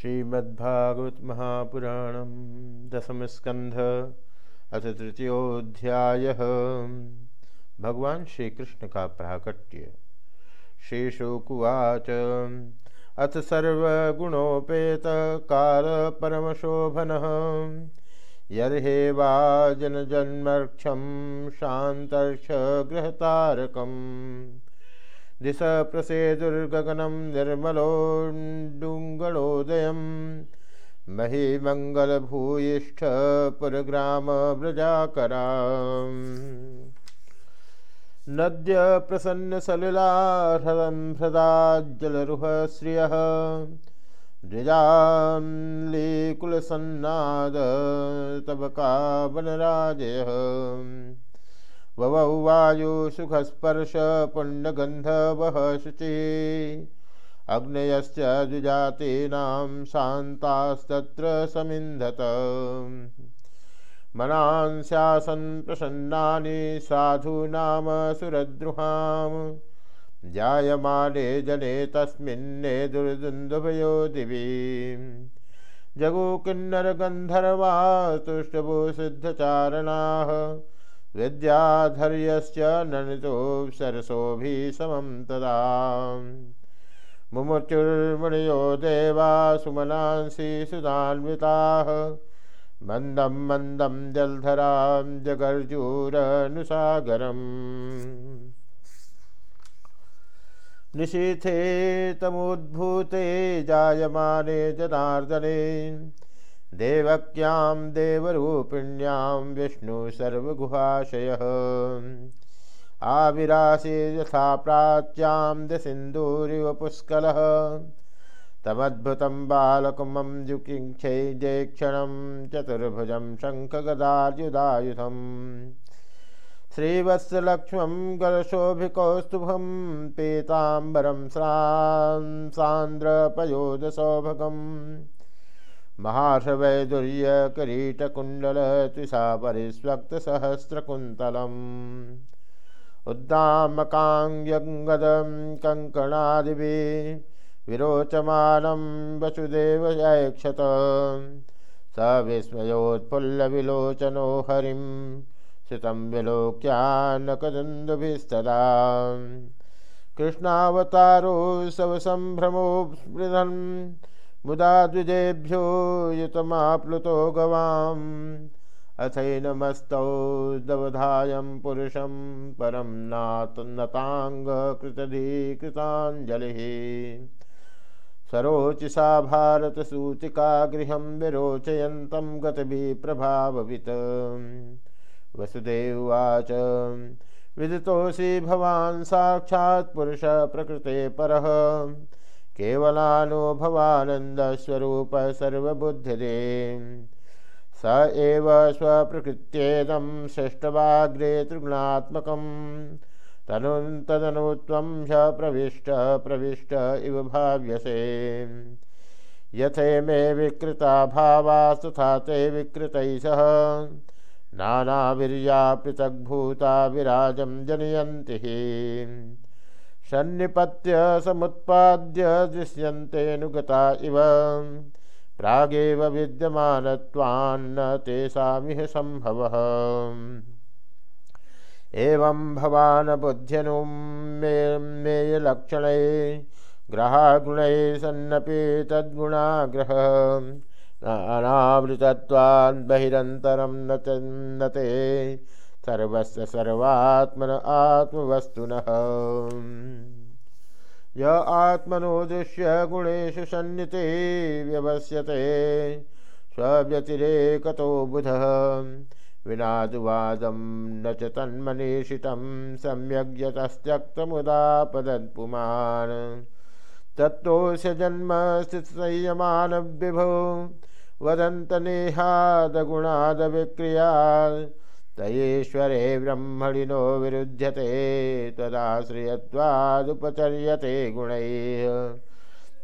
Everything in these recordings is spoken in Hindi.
श्रीमद्भागवत महापुराण दसम स्कंध अथ तृतीयोध्याय। भगवान श्री कृष्ण का प्राकट्य। श्रीशुकुवाच अथ सर्वगुणोपेत काल परमशोभन। यर्हेवा जनजन्मक्षम शांतर्ष गृहतारकम् दिश प्रसेदुर्गगनं निर्मलोण्डुङ्गणोदयं महीमङ्गलभूयिष्ठ पुरग्रामव्रजाकरा नद्य प्रसन्नसलिलाहरं हृदाज्जलरुह श्रियः तब का वनराजयः ववौ वायु सुखस्पर्श पुण्यगन्धवः शुचि। अग्नयश्च द्विजातीनां शान्तास्तत्र समिन्धत। मनांस्यासन् प्रसन्नानि साधूनाम सुरद्रुहां जायमाने जने तस्मिन्ने दुर्दुन्दुभयो दिवि। जगो किन्नरगन्धर्वा तुष्टभो सिद्धचारणाः विद्याधर्यश्च ननितो सरसोभिः समं तदा। मुमुचुर्मुनयो देवा सुमनांसि सुधान्विताः। मन्दं मन्दं जलधरां जगर्जूरनुसागरम्। निशीथे तमुद्भूते जायमाने जनार्दने। देवक्यां देवरूपिण्यां विष्णुसर्वगुहाशयः आविरासे यथा प्राच्यां दसिन्दूरिव पुष्कलः तमद्भुतं बालकुमं जुकिङ्क्षै जयक्षणं चतुर्भुजं शङ्खगदार्युदायुधम्। श्रीवत्सलक्ष्मं गलशोभिकौस्तुभं, पीताम्बरं स्रां सान्द्रपयोदसौभगम् महार्षवैदुर्यकरीटकुण्डलत्विषा परिस्वक्तसहस्रकुन्तलम् उद्दामकाङ्गदं कङ्कणादिभिः विरोचमानं वसुदेवयक्षत स विस्मयोत्फुल्लविलोचनो हरिं श्रुतं विलोक्यान्नकदन्दुभिस्तदा कृष्णावतारो सवसम्भ्रमो स्पृहन् मुदा द्विजेभ्यो युतमाप्लुतो गवाम्। अथैनमस्तौ दवधायं पुरुषं परं नताङ्गकृतधीकृताञ्जलिः सरोचिषा भारतसूचिका गृहं विरोचयन्तं गतभिः प्रभाववित् वसुदेवाच विदितोऽसि भवान् साक्षात् पुरुषः प्रकृते परः। केवलानो भवानन्दस्वरूप सर्वबुद्धिदे स एव स्वप्रकृत्येदं सृष्टवाग्रे त्रिगुणात्मकं तनुं तदनु त्वं ह्य प्रविष्ट प्रविष्ट इव भाव्यसे। यथे मे विकृता भावास्तथा ते विकृतैः सह। नानावीर्या पृथग्भूता विराजं जनयन्ति सन्निपत्य समुत्पाद्य दृश्यन्तेऽनुगता इव। प्रागेव विद्यमानत्वान्न तेषामिह सम्भवः। एवं भवान् बुद्ध्यनुं मेयलक्षणै ग्रहागुणैः सन्नपि तद्गुणाग्रह। अनावृतत्वान् बहिरन्तरं न न ते सर्वस्य सर्वात्मन आत्मवस्तुनः। य आत्मनो दृश्य गुणेषु सन्निते व्यवस्यते, स्वव्यतिरेकतो बुधः। विनादुवादं न च तन्मनीषितं सम्यग्यतस्त्यक्तमुदापदत्पुमान् तत्तोऽस्य जन्म स्थितसंयमानविभो वदन्तनेहादगुणादविक्रिया तयेश्वरे ब्रह्मणिनो विरुध्यते तदाश्रयत्वादुपचर्यते गुणैः।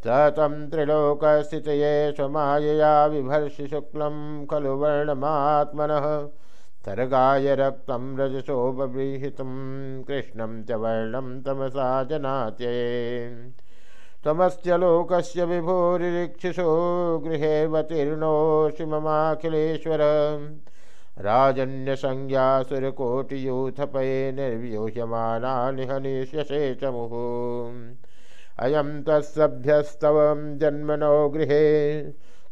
स तं त्रिलोकस्थितये स्वमायया बिभर्षि शुक्लं खलु वर्णमात्मनः। सर्गाय रक्तं रजसोपबृहितं, कृष्णं च वर्णं तमसा जनात्ये तमस्य लोकस्य विभोरिक्षिषो गृहेऽवतीर्णोऽसि ममाखिलेश्वर राजन्यसंज्ञासुरकोटियूथपये निर्व्यूह्यमाना च मुहुः अयं तत्सभ्यस्तव जन्मनो गृहे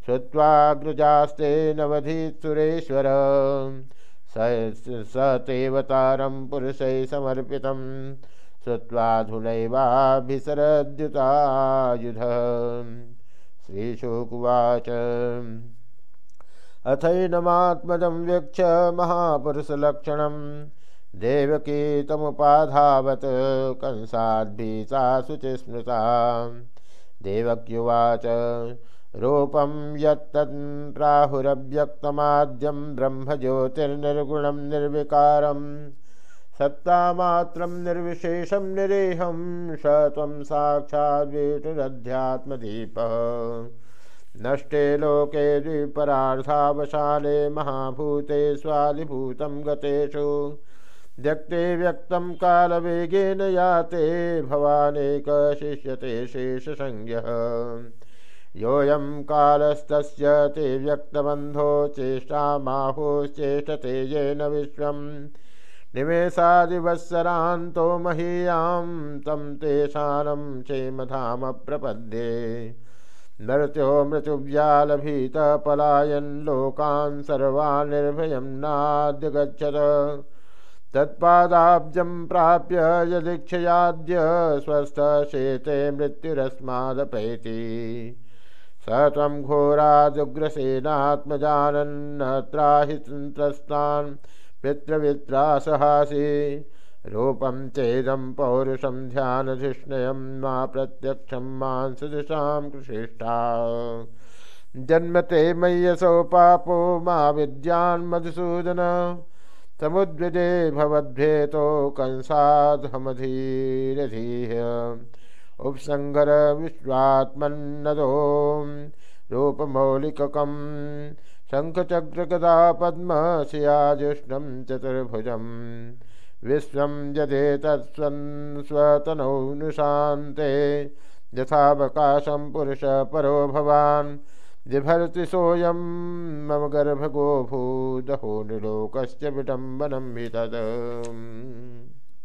श्रुत्वाग्रजास्ते नवधीसुरेश्वर स तेवतारं पुरुषैः समर्पितं श्रुत्वाधुनैवाभिसरद्युतायुध श्रीशुकुवाच अथैनमात्मजं वीक्ष महापुरुषलक्षणं। देवकी तमुपाधावत् कंसाद्भीता शुचिस्मृता देवक्युवाच, रूपं यत्तन्त्राहुरव्यक्तमाद्यं ब्रह्मज्योतिर्निर्गुणं निर्विकारं। सत्तामात्रं निर्विशेषं निरेहं, स त्वं साक्षाद्विष्णुरध्यात्मदीपः नष्टे लोके द्विपरार्थावसाने महाभूते स्वादिभूतं गतेषु। व्यक्ते व्यक्तं कालवेगेन याते भवानेकशिष्यते शेषसंज्ञः। योऽयं कालस्तस्य ते व्यक्तबन्धो चेष्टामाहुश्चेष्टते येन विश्वं। निमेषादिवत्सरान्तो महीयां तं तेषानं क्षेमधाम मृत्यो मृत्युव्यालभीतपलायन् लोकान् सर्वान् निर्भयं नाद्य गच्छत तत्पादाब्जं प्राप्य यदीक्षयाद्य स्वस्थशेते मृत्युरस्मादपैति। स त्वं घोरादुग्रसेनात्मजानन्न त्राहि त्रस्तान् पितृवित्रासहासि रूपं चेदं पौरुषं ध्यानधिष्णयं मा प्रत्यक्षं मांसदृशां कृषिष्ठा। जन्मते मय्यसौ पापो मा विद्यान्मधुसूदन समुद्विजे भवद्भेतो कंसाधमधीरधीः उपसंगर विश्वात्मन्नदो, रूपमौलिककं शङ्खचक्रगदा पद्मशियाजुष्णं चतुर्भुजं विश्वं यदेतत्स्वन् स्वतनौ निशान्ते। यथावकाशं पुरुषपरो भवान्। जिभर्ति सोऽयं मम गर्भगो भूदहो निलोकस्य विडम्बनं हि तत्।